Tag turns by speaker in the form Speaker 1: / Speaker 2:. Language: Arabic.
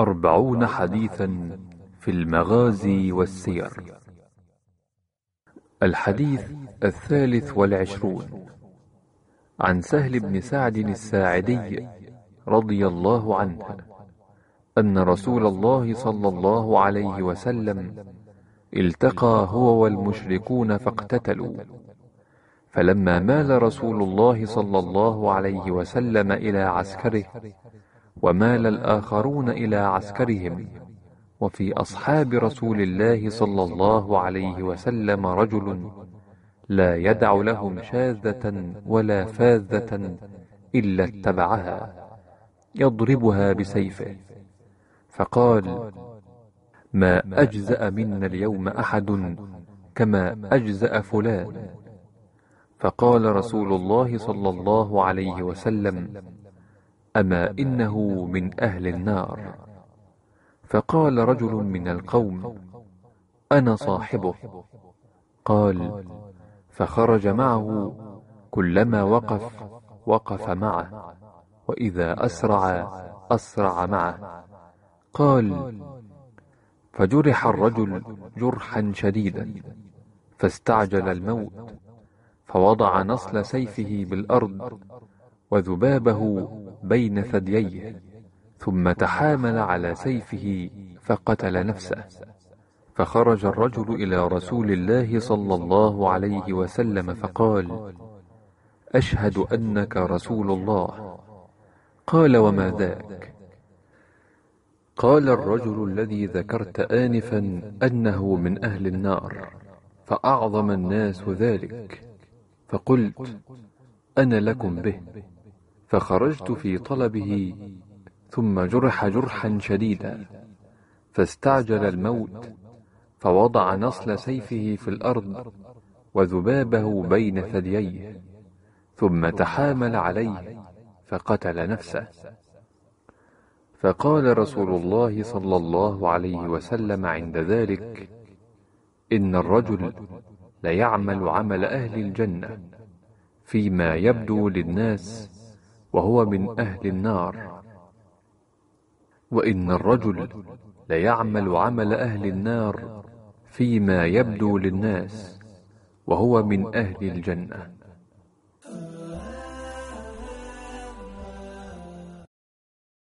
Speaker 1: أربعون حديثا في المغازي والسير. الحديث الثالث والعشرون. عن سهل بن سعد الساعدي رضي الله عنه أن رسول الله صلى الله عليه وسلم التقى هو والمشركون فاقتتلوا. فلما مال رسول الله صلى الله عليه وسلم إلى عسكره ومال الآخرون إلى عسكرهم. وفي أصحاب رسول الله صلى الله عليه وسلم رجل لا يدع لهم شاذة ولا فاذة إلا اتبعها يضربها بسيفه. فقال ما أجزأ منا اليوم أحد كما أجزأ فلان. فقال رسول الله صلى الله عليه وسلم أما إنه من أهل النار. فقال رجل من القوم أنا صاحبه. قال فخرج معه كلما وقف وقف معه وإذا أسرع أسرع معه. قال فجرح الرجل جرحا شديدا فاستعجل الموت فوضع نصل سيفه بالأرض وذبابه بين ثدييه ثم تحامل على سيفه فقتل نفسه. فخرج الرجل إلى رسول الله صلى الله عليه وسلم فقال أشهد أنك رسول الله. قال وما ذاك؟ قال الرجل الذي ذكرت آنفا أنه من أهل النار فأعظم الناس ذلك. فقلت أنا لكم به. فخرجت في طلبه ثم جرح جرحا شديدا فاستعجل الموت فوضع نصل سيفه في الأرض وذبابه بين ثدييه. ثم تحامل عليه فقتل نفسه. فقال رسول الله صلى الله عليه وسلم عند ذلك إن الرجل ليعمل عمل أهل الجنة فيما يبدو للناس وهو من أهل النار. وإن الرجل ليعمل عمل أهل النار فيما يبدو للناس وهو من أهل الجنة.